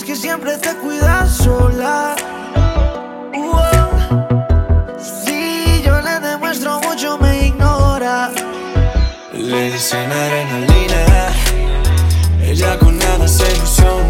que siempre te cuidas sola. Si yo le demuestro mucho, me ignora. Le dicen adrenalina, ella con nada se ilusiona,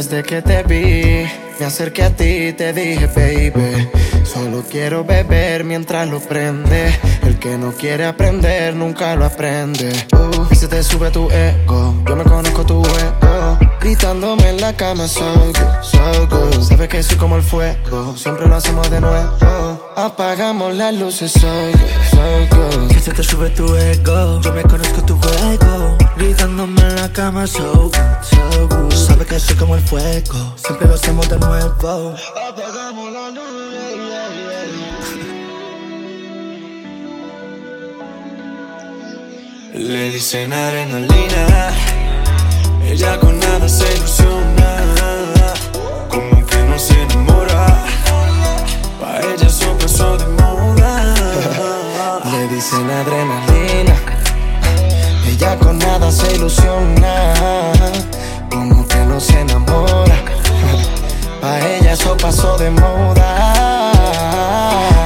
desde que te vi, me acerqué a ti y te dije, baby, solo quiero beber mientras lo prende. El que no quiere aprender nunca lo aprende. Uh, y se te sube tu ego, yo me conozco tu ego. Gritándome en la cama, so good, so good. Sabes que soy como el fuego, siempre lo hacemos de nuevo. Apagamos las luces, so good, so good. Que se te sube tu ego, yo me conozco tu juego. Gritándome en la cama, so good, so good. Que soy como el fuego, siempre lo hacemos de nuevo. Apagamos las luces. Le dicen adrenalina, ella con nada se ilusiona, como que no se enamora. Pa' ella eso pasó de moda. Le dicen adrenalina. Ella con nada se ilusiona. Como se enamora. Pa' ella eso pasó de moda.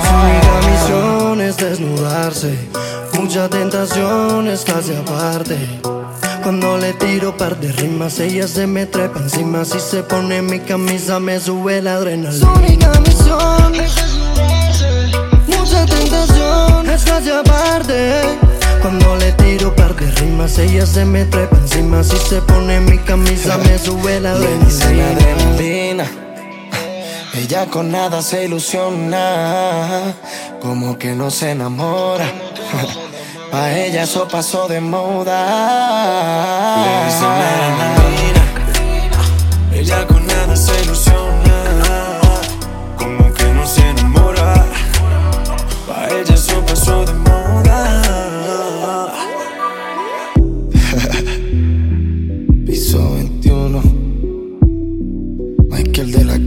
Su única misión es desnudarse. Muchas tentaciones casi aparte. Cuando le tiro par de rimas, ella se me trepa encima. Si se pone mi camisa, me sube la adrenalina. Su única misión es rimas, ella se me trepa encima. Si se pone mi camisa, me sube la adrenalina. Ella con nada se ilusiona. Como que no se enamora. Pa' ella eso pasó de moda. Le dicen ella con nada se el de